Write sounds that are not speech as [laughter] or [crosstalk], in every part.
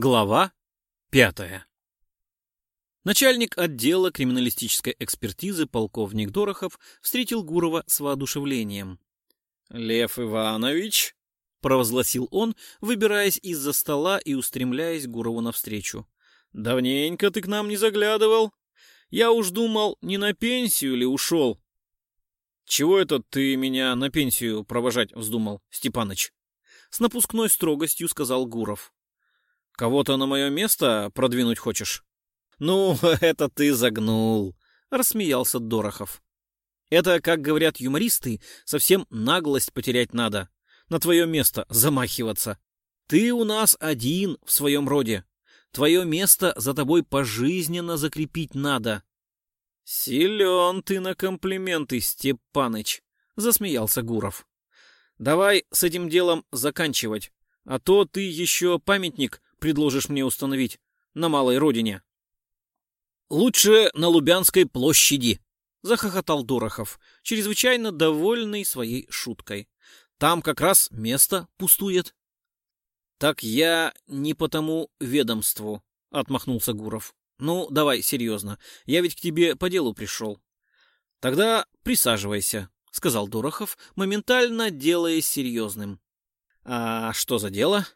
Глава пятая. Начальник отдела криминалистической экспертизы полковник Дорохов встретил Гурова с воодушевлением. «Лев Иванович», — провозгласил он, выбираясь из-за стола и устремляясь Гурову навстречу. «Давненько ты к нам не заглядывал. Я уж думал, не на пенсию ли ушел?» «Чего это ты меня на пенсию провожать вздумал, Степаныч?» С напускной строгостью сказал Гуров. Кого-то на мое место продвинуть хочешь? Ну, [laughs] это ты загнул, рассмеялся Дорохов. Это, как говорят юмористы, совсем наглость потерять надо. На твое место замахиваться. Ты у нас один в своем роде. Твое место за тобой пожизненно закрепить надо. Силен ты на комплименты, Степаныч, засмеялся Гуров. Давай с этим делом заканчивать, а то ты еще памятник предложишь мне установить на малой родине? Лучше на Лубянской площади, захохотал Дорохов, чрезвычайно довольный своей шуткой. Там как раз место пустует. Так я не по тому ведомству, отмахнулся Гуров. Ну, давай, серьезно. Я ведь к тебе по делу пришел. Тогда присаживайся, сказал Дорохов, моментально делаясь серьезным. А что за дело?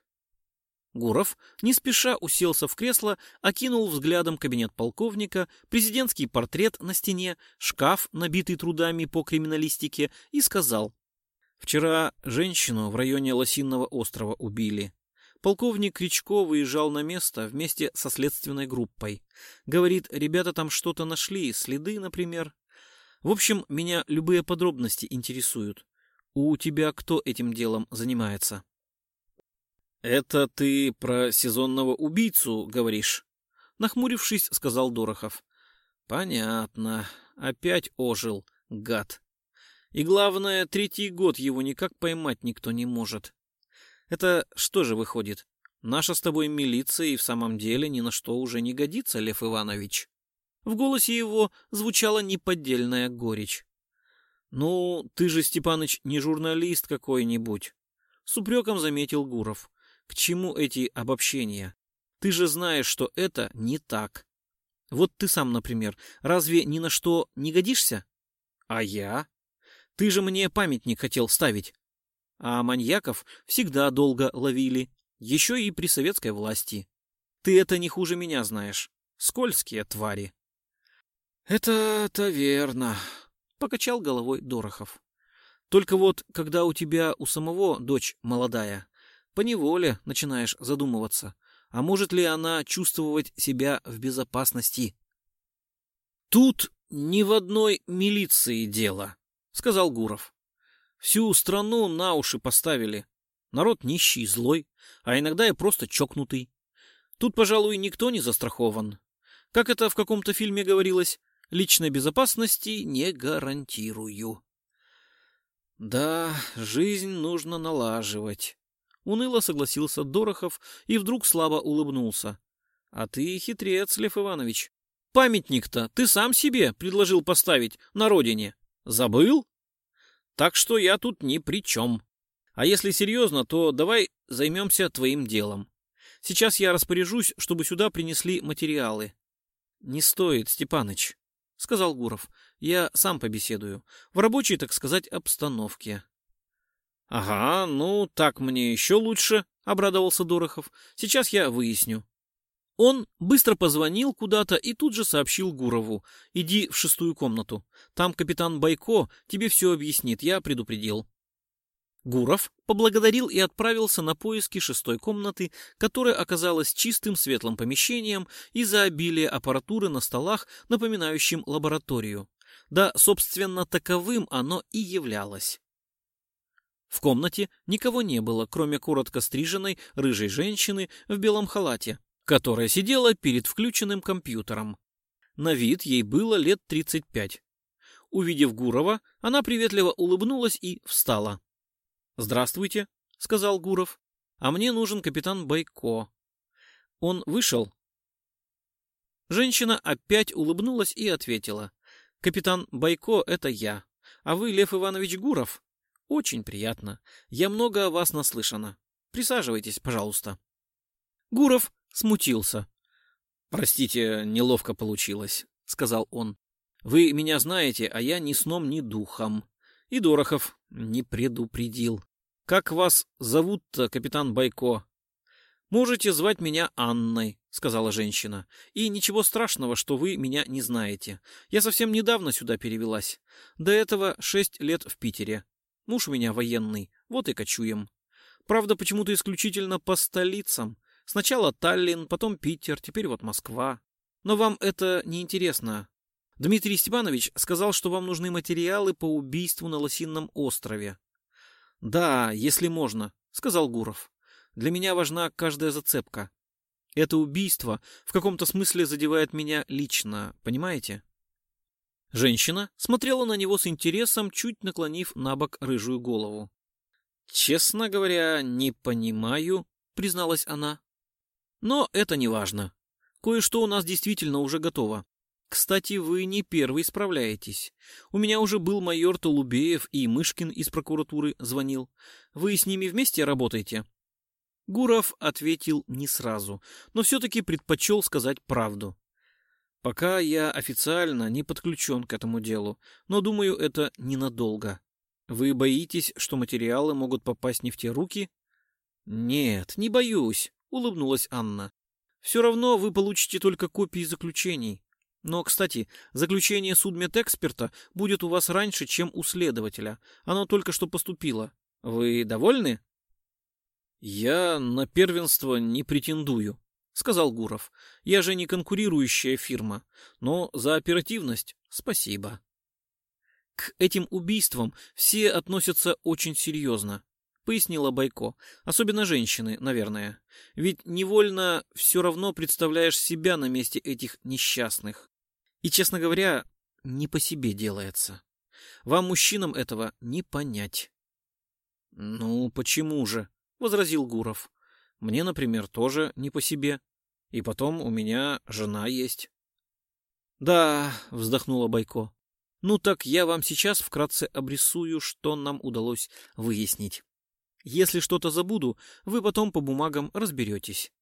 Гуров не спеша уселся в кресло, окинул взглядом кабинет полковника, президентский портрет на стене, шкаф, набитый трудами по криминалистике, и сказал. «Вчера женщину в районе Лосинного острова убили. Полковник Кричко выезжал на место вместе со следственной группой. Говорит, ребята там что-то нашли, следы, например. В общем, меня любые подробности интересуют. У тебя кто этим делом занимается?» «Это ты про сезонного убийцу говоришь?» Нахмурившись, сказал Дорохов. «Понятно. Опять ожил, гад. И главное, третий год его никак поймать никто не может. Это что же выходит? Наша с тобой милиция и в самом деле ни на что уже не годится, Лев Иванович». В голосе его звучала неподдельная горечь. «Ну, ты же, Степаныч, не журналист какой-нибудь», — с упреком заметил Гуров. К чему эти обобщения? Ты же знаешь, что это не так. Вот ты сам, например, разве ни на что не годишься? А я? Ты же мне памятник хотел ставить. А маньяков всегда долго ловили, еще и при советской власти. Ты это не хуже меня знаешь. Скользкие твари. Это-то верно, покачал головой Дорохов. Только вот, когда у тебя у самого дочь молодая, поневоле начинаешь задумываться, а может ли она чувствовать себя в безопасности. Тут ни в одной милиции дело, сказал Гуров. Всю страну на уши поставили. Народ нищий, злой, а иногда и просто чокнутый. Тут, пожалуй, никто не застрахован. Как это в каком-то фильме говорилось, личной безопасности не гарантирую. Да, жизнь нужно налаживать. Уныло согласился Дорохов и вдруг слабо улыбнулся. А ты хитрец, Лев Иванович. Памятник-то ты сам себе предложил поставить на родине. Забыл? Так что я тут ни при чем. А если серьезно, то давай займемся твоим делом. Сейчас я распоряжусь, чтобы сюда принесли материалы. Не стоит, Степаныч, сказал Гуров. Я сам побеседую. В рабочей, так сказать, обстановке. «Ага, ну так мне еще лучше», — обрадовался Дорохов. «Сейчас я выясню». Он быстро позвонил куда-то и тут же сообщил Гурову. «Иди в шестую комнату. Там капитан Байко тебе все объяснит, я предупредил». Гуров поблагодарил и отправился на поиски шестой комнаты, которая оказалась чистым светлым помещением из-за обилия аппаратуры на столах, напоминающим лабораторию. Да, собственно, таковым оно и являлось. В комнате никого не было, кроме коротко стриженной рыжей женщины в белом халате, которая сидела перед включенным компьютером. На вид ей было лет 35. Увидев Гурова, она приветливо улыбнулась и встала. «Здравствуйте», — сказал Гуров. «А мне нужен капитан Байко». Он вышел. Женщина опять улыбнулась и ответила. «Капитан Байко — это я. А вы, Лев Иванович Гуров?» Очень приятно. Я много о вас наслышана. Присаживайтесь, пожалуйста. Гуров смутился. «Простите, неловко получилось», — сказал он. «Вы меня знаете, а я ни сном, ни духом. И Дорохов не предупредил. Как вас зовут-то, капитан Байко?» «Можете звать меня Анной», — сказала женщина. «И ничего страшного, что вы меня не знаете. Я совсем недавно сюда перевелась. До этого шесть лет в Питере. Муж у меня военный, вот и кочуем. Правда, почему-то исключительно по столицам. Сначала Таллин, потом Питер, теперь вот Москва. Но вам это не интересно. Дмитрий Степанович сказал, что вам нужны материалы по убийству на Лосинном острове. Да, если можно, сказал Гуров. Для меня важна каждая зацепка. Это убийство в каком-то смысле задевает меня лично, понимаете? Женщина смотрела на него с интересом, чуть наклонив на бок рыжую голову. «Честно говоря, не понимаю», — призналась она. «Но это не важно. Кое-что у нас действительно уже готово. Кстати, вы не первый справляетесь. У меня уже был майор Толубеев и Мышкин из прокуратуры звонил. Вы с ними вместе работаете?» Гуров ответил не сразу, но все-таки предпочел сказать правду. «Пока я официально не подключен к этому делу, но думаю, это ненадолго. Вы боитесь, что материалы могут попасть не в те руки? Нет, не боюсь, улыбнулась Анна. Все равно вы получите только копии заключений. Но, кстати, заключение судмедэксперта будет у вас раньше, чем у следователя. Оно только что поступило. Вы довольны? Я на первенство не претендую, сказал Гуров. Я же не конкурирующая фирма, но за оперативность спасибо. К этим убийствам все относятся очень серьезно, пояснила Байко. Особенно женщины, наверное. Ведь невольно все равно представляешь себя на месте этих несчастных. И, честно говоря, не по себе делается. Вам, мужчинам, этого не понять. Ну, почему же? возразил Гуров. Мне, например, тоже не по себе. И потом у меня жена есть. Да, вздохнула Байко. Ну так я вам сейчас вкратце обрисую, что нам удалось выяснить. Если что-то забуду, вы потом по бумагам разберетесь.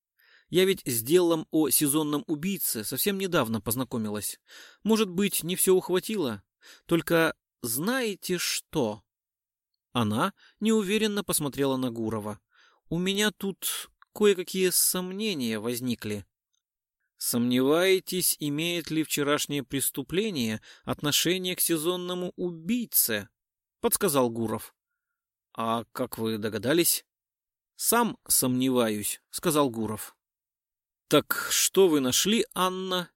Я ведь с делом о сезонном убийце совсем недавно познакомилась. Может быть, не все ухватило? Только знаете что? Она неуверенно посмотрела на Гурова. У меня тут кое-какие сомнения возникли. Сомневаетесь, имеет ли вчерашнее преступление отношение к сезонному убийце? Подсказал Гуров. А как вы догадались? Сам сомневаюсь, сказал Гуров. Так что вы нашли, Анна?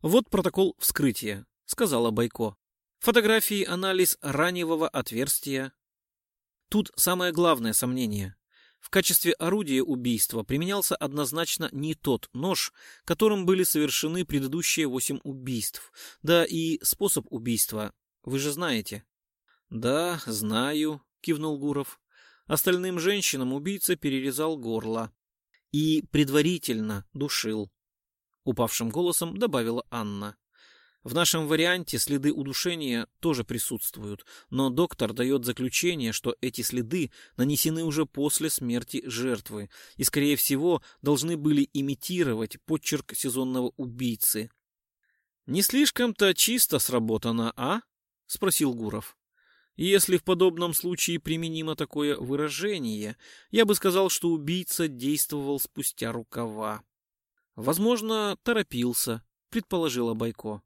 Вот протокол вскрытия, сказала Байко. Фотографии, анализ раневого отверстия. Тут самое главное сомнение. В качестве орудия убийства применялся однозначно не тот нож, которым были совершены предыдущие восемь убийств. Да и способ убийства вы же знаете. Да, знаю, кивнул Гуров. Остальным женщинам убийца перерезал горло и предварительно душил. Упавшим голосом добавила Анна. В нашем варианте следы удушения тоже присутствуют, но доктор дает заключение, что эти следы нанесены уже после смерти жертвы и, скорее всего, должны были имитировать почерк сезонного убийцы. «Не слишком-то чисто сработано, а?» — спросил Гуров. Если в подобном случае применимо такое выражение, я бы сказал, что убийца действовал спустя рукава. Возможно, торопился, предположила Байко.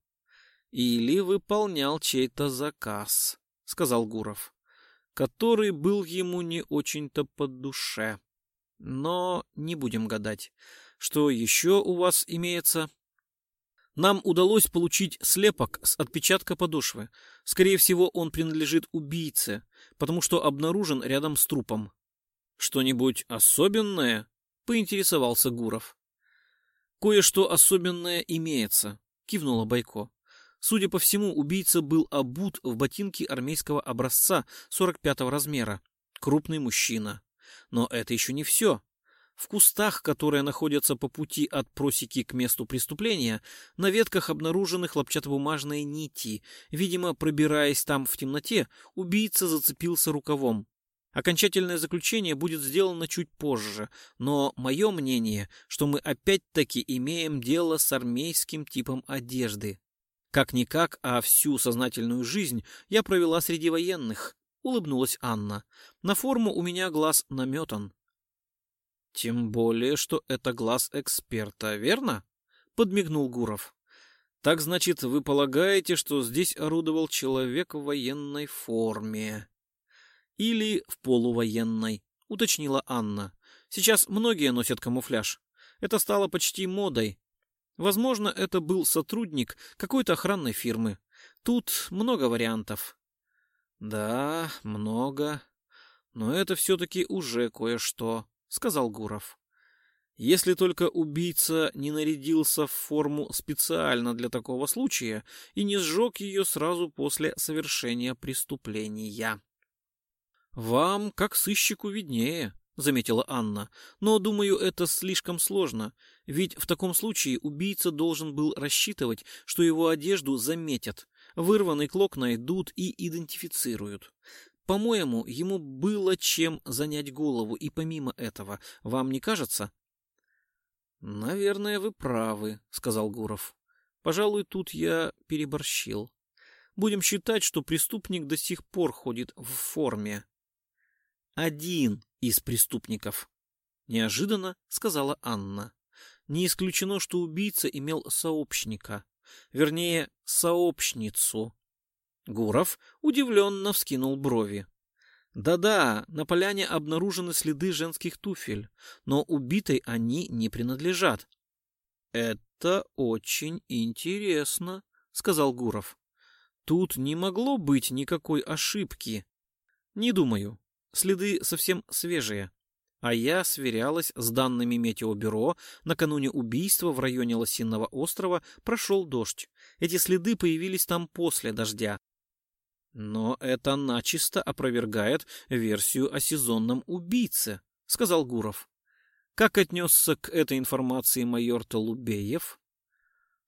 Или выполнял чей-то заказ, сказал Гуров, который был ему не очень-то по душе. Но не будем гадать. Что еще у вас имеется? Нам удалось получить слепок с отпечатка подошвы. Скорее всего, он принадлежит убийце, потому что обнаружен рядом с трупом. Что-нибудь особенное? Поинтересовался Гуров. Кое-что особенное имеется, кивнула Байко. Судя по всему, убийца был обут в ботинки армейского образца 45-го размера. Крупный мужчина. Но это еще не все. В кустах, которые находятся по пути от просеки к месту преступления, на ветках обнаружены хлопчатобумажные нити. Видимо, пробираясь там в темноте, убийца зацепился рукавом. Окончательное заключение будет сделано чуть позже, но мое мнение, что мы опять-таки имеем дело с армейским типом одежды. Как-никак, а всю сознательную жизнь я провела среди военных, улыбнулась Анна. На форму у меня глаз наметан. Тем более, что это глаз эксперта, верно? Подмигнул Гуров. Так значит, вы полагаете, что здесь орудовал человек в военной форме? Или в полувоенной, уточнила Анна. Сейчас многие носят камуфляж. Это стало почти модой. Возможно, это был сотрудник какой-то охранной фирмы. Тут много вариантов. Да, много. Но это все-таки уже кое-что, сказал Гуров. Если только убийца не нарядился в форму специально для такого случая и не сжег ее сразу после совершения преступления. «Вам, как сыщику, виднее», — заметила Анна. «Но, думаю, это слишком сложно, ведь в таком случае убийца должен был рассчитывать, что его одежду заметят, вырванный клок найдут и идентифицируют. По-моему, ему было чем занять голову, и помимо этого, вам не кажется?» «Наверное, вы правы», — сказал Гуров. «Пожалуй, тут я переборщил. Будем считать, что преступник до сих пор ходит в форме» один из преступников. Неожиданно сказала Анна. Не исключено, что убийца имел сообщника. Вернее, сообщницу. Гуров удивленно вскинул брови. Да-да, на поляне обнаружены следы женских туфель, но убитой они не принадлежат. Это очень интересно, сказал Гуров. Тут не могло быть никакой ошибки. Не думаю. Следы совсем свежие. А я сверялась с данными метеобюро. Накануне убийства в районе Лосиного острова прошел дождь. Эти следы появились там после дождя. Но это начисто опровергает версию о сезонном убийце, сказал Гуров. Как отнесся к этой информации майор Толубеев?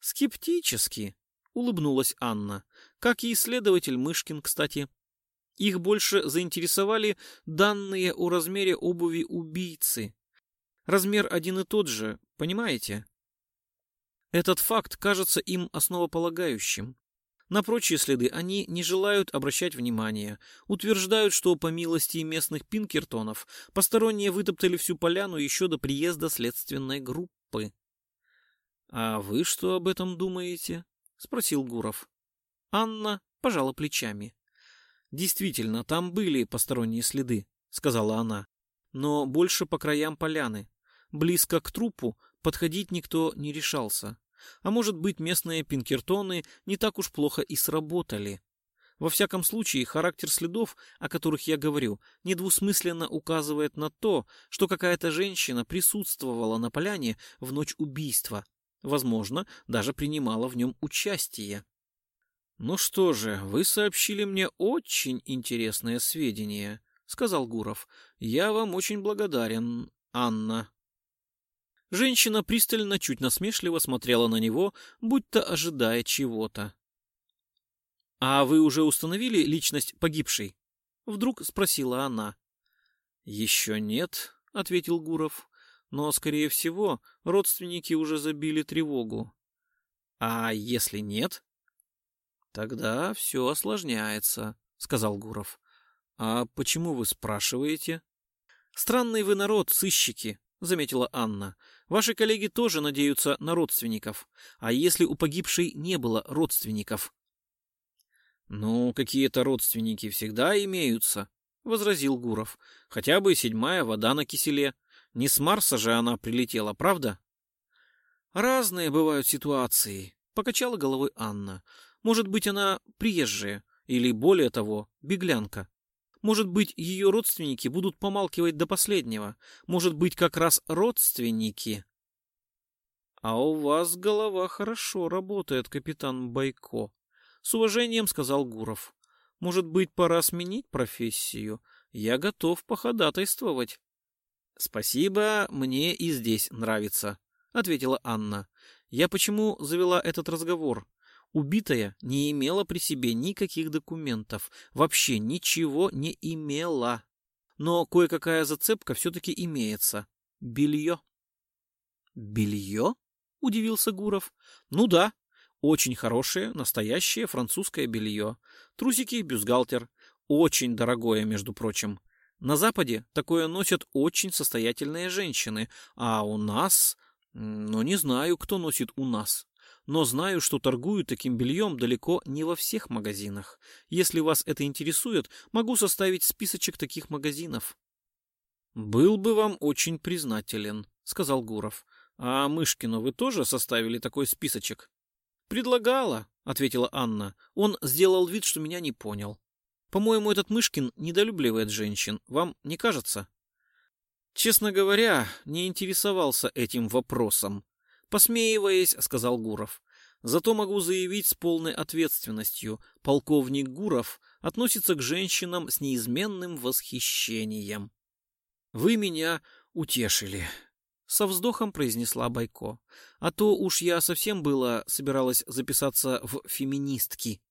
Скептически, улыбнулась Анна. Как и исследователь Мышкин, кстати. Их больше заинтересовали данные о размере обуви убийцы. Размер один и тот же, понимаете? Этот факт кажется им основополагающим. На прочие следы они не желают обращать внимания, утверждают, что по милости местных пинкертонов посторонние вытоптали всю поляну еще до приезда следственной группы. «А вы что об этом думаете?» — спросил Гуров. Анна пожала плечами. Действительно, там были посторонние следы, сказала она, но больше по краям поляны. Близко к трупу подходить никто не решался. А может быть, местные пинкертоны не так уж плохо и сработали. Во всяком случае, характер следов, о которых я говорю, недвусмысленно указывает на то, что какая-то женщина присутствовала на поляне в ночь убийства, возможно, даже принимала в нем участие. «Ну что же, вы сообщили мне очень интересное сведения», — сказал Гуров. «Я вам очень благодарен, Анна». Женщина пристально, чуть насмешливо смотрела на него, будто ожидая чего-то. «А вы уже установили личность погибшей?» — вдруг спросила она. «Еще нет», — ответил Гуров. «Но, скорее всего, родственники уже забили тревогу». «А если нет?» Тогда все осложняется, сказал Гуров. А почему вы спрашиваете? Странный вы народ, сыщики, заметила Анна. Ваши коллеги тоже надеются на родственников. А если у погибшей не было родственников? Ну, какие-то родственники всегда имеются, возразил Гуров. Хотя бы седьмая вода на киселе. Не с Марса же она прилетела, правда? Разные бывают ситуации, покачала головой Анна. Может быть, она приезжая, или, более того, беглянка. Может быть, ее родственники будут помалкивать до последнего. Может быть, как раз родственники. А у вас голова хорошо работает, капитан Байко. С уважением сказал Гуров. Может быть, пора сменить профессию? Я готов походатайствовать. Спасибо, мне и здесь нравится, ответила Анна. Я почему завела этот разговор? Убитая не имела при себе никаких документов, вообще ничего не имела. но кое-какая зацепка все-таки имеется. Белье. Белье? Удивился Гуров. Ну да, очень хорошее, настоящее французское белье. Трусики, бюстгальтер. Очень дорогое, между прочим. На Западе такое носят очень состоятельные женщины, а у нас... Ну, не знаю, кто носит у нас. Но знаю, что торгуют таким бельем далеко не во всех магазинах. Если вас это интересует, могу составить списочек таких магазинов. «Был бы вам очень признателен», — сказал Гуров. «А Мышкину вы тоже составили такой списочек?» «Предлагала», — ответила Анна. «Он сделал вид, что меня не понял. По-моему, этот Мышкин недолюбливает женщин. Вам не кажется?» «Честно говоря, не интересовался этим вопросом», — посмеиваясь, сказал Гуров. «Зато могу заявить с полной ответственностью. Полковник Гуров относится к женщинам с неизменным восхищением». «Вы меня утешили», — со вздохом произнесла Байко. «А то уж я совсем было собиралась записаться в феминистки».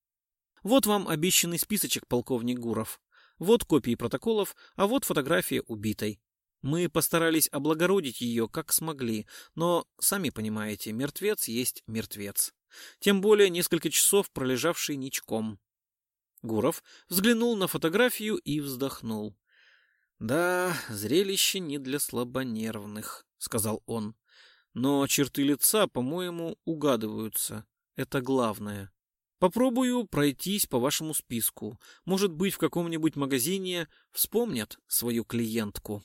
Вот вам обещанный списочек, полковник Гуров. Вот копии протоколов, а вот фотография убитой. Мы постарались облагородить ее, как смогли, но, сами понимаете, мертвец есть мертвец. Тем более несколько часов пролежавший ничком. Гуров взглянул на фотографию и вздохнул. «Да, зрелище не для слабонервных», — сказал он. «Но черты лица, по-моему, угадываются. Это главное. Попробую пройтись по вашему списку. Может быть, в каком-нибудь магазине вспомнят свою клиентку.